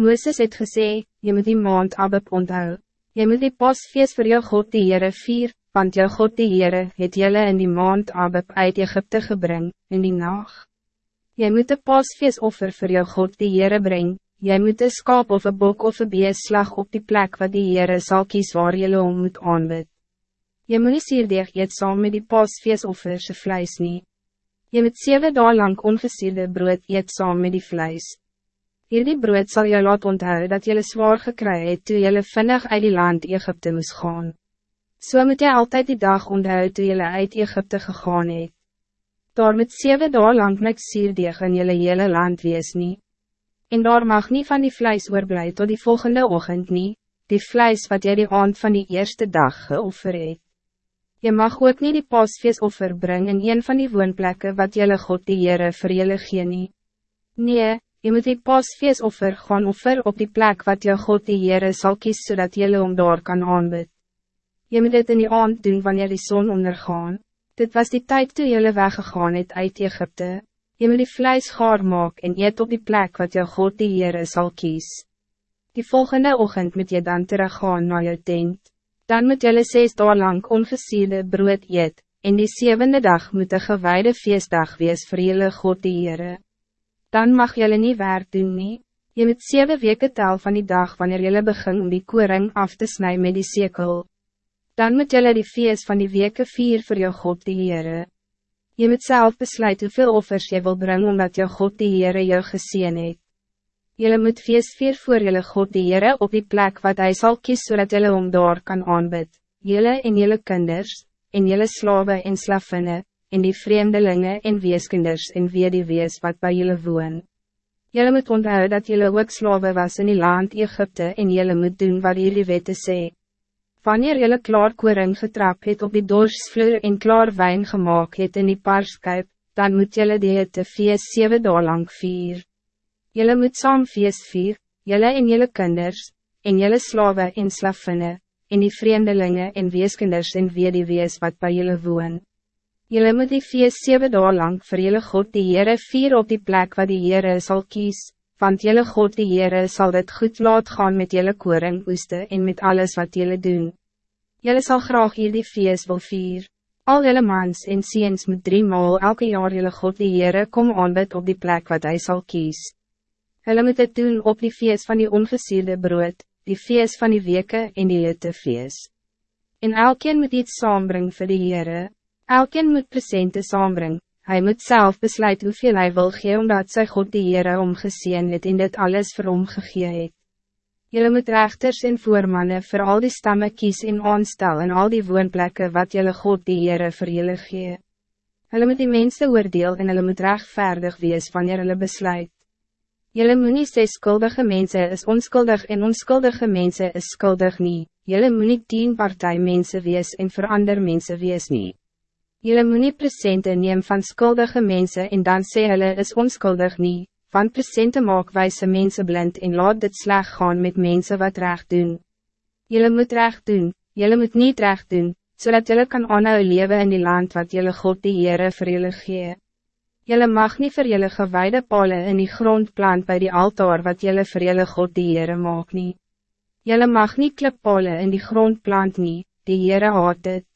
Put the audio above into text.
Mooses het gesê, je moet die maand Abib onthou. Je moet die pasfeest voor jou God die Heere vier, want jou God die Heere het jylle in die maand Abib uit Egypte gebring, in die nacht. Je moet die pasfeest offer voor jou God die Heere brengen. Jy moet een skaap of een bok of een beeslag op die plek wat die Heere sal kies waar jylle om moet aanbid. Jy moet sierdeeg eet saam met die pasfeestoffer se vlees nie. Jy moet 7 dagen lang ongesierde brood eet saam met die vlees. Hierdie brood zal jou laat onthou dat jylle zwaar gekry het toe jylle vinnig uit die land Egypte moes gaan. So moet jy altijd die dag onthou toe jylle uit Egypte gegaan het. Daar moet 7 dagen lang niks sierdeeg in jylle hele land wees nie. En daar mag niet van die vlees oorblij tot die volgende ochtend niet, die vlees wat jy die aand van die eerste dag geoffer het. Je mag ook niet die pasfeestoffer brengen in een van die woonplekken wat jylle God die Heere vir jylle gee nie. Nee, je moet die pasfeestoffer gaan offer op die plek wat jou God die Heere sal kies zodat jylle om daar kan aanbid. Je moet dit in die aand doen wanneer die zon ondergaan. Dit was die tijd toen jylle weggegaan het uit Egypte. Je moet die vlees gaar maak en eet op die plek wat jou God die Heere sal kies. Die volgende ochtend moet je dan teruggaan naar jou tent. Dan moet jylle zes dagen lang ongesierde brood eet, en die zevende dag moet een gewijde feestdag wees vir jylle God die Heere. Dan mag jylle niet werk doen nie. Je moet zeven weken tel van die dag wanneer jylle begin om die koring af te snijden met die sekel. Dan moet jylle die feest van die weken vier voor jou God die Heere. Je moet zelf besluiten hoeveel offers je wil brengen omdat jou God die Heere jou gezien het. Jylle moet feest vier voor jylle God die Heere op die plek wat hij zal kies zodat jylle om daar kan aanbid. Jylle en jylle kinders, en jylle slawe en slavinne, en die vreemdelingen en weeskinders en wie die wees wat bij jylle woon. Jylle moet onthou dat jylle ook slawe was in die land Egypte en jylle moet doen wat jullie wette sê. Wanneer jylle klaar koring getrap het op die dorsvloer en klaar wijn gemaakt het in die parskuip, dan moet jylle die het feest 7 dagen lang vier. Jylle moet saam feest vier, jylle en jylle kinders, en jylle slawe en slavinne, en die vreemdelingen en weeskinders en wie die wees wat bij jylle woon. Jylle moet die feest 7 dagen lang vir jylle God die Heere vier op die plek wat die Heere sal kies want jelle God die Heere sal dit goed laat gaan met jelle koring oeste en met alles wat jelle doen. Jelle zal graag hier die feest wil vier. Al jelle mans en ziens moet drie maal elke jaar jelle God die Heere kom aanbid op die plek wat hij zal kies. Hulle moet het doen op die feest van die ongesierde brood, die feest van die weke en die litte feest. En elkeen moet iets saambring vir die Heere. Elkeen moet presente saambring, Hij moet zelf besluiten hoeveel hij wil gee omdat sy God die Heere omgezien het en dit alles vir hom gegee het. Julle moet rechters en voormanne voor al die stammen kies en aanstel en al die woonplekken wat julle God die Heere vir julle gee. Hulle moet die mensen oordeel en hulle moet rechtvaardig wees wanneer hulle besluit. Julle moet nie sê skuldige mense is onskuldig en onskuldige mense is skuldig nie. Julle moet nie tien partij mense wees en voor ander mense wees nie. Jullie moet nie presente neem van skuldige mensen en dan sê hulle is onskuldig nie, van presente maak wijze mensen blind en laat dit sleg gaan met mensen wat recht doen. Jullie moet recht doen, jullie moet niet recht doen, zodat jullie kan aanhou leven in die land wat jullie God die Heere vir jullie gee. Jullie mag niet voor jullie gewijde palen in die grond plant bij die altaar wat jullie voor jullie God die Heere maak nie. Jullie mag niet klippalen in die grond plant nie, die Heere haat dit.